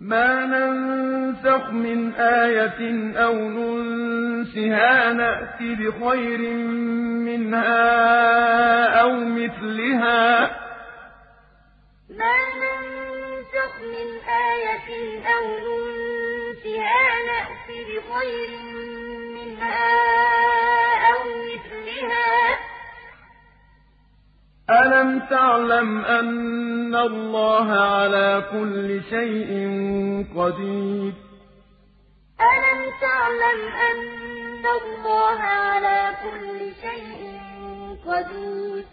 مَا نَنسَخْ مِنْ آيَةٍ أَوْ نُنسِهَا نَأْتِ بِخَيْرٍ مِّنْهَا أَوْ مِثْلِهَا ۗ مَا نَنسَخْ مِنْ آيَةٍ أَوْ نُنسِهَا نَأْتِ بِخَيْرٍ مِّنْهَا أَلَمْ تَعْلَمْ أَنَّ اللَّهَ عَلَىٰ كُلِّ شَيْءٍ قَدِيرٌ أَلَمْ تَعْلَمْ أَنَّ اللَّهَ عَلَىٰ كُلِّ شَيْءٍ قَدِيرٌ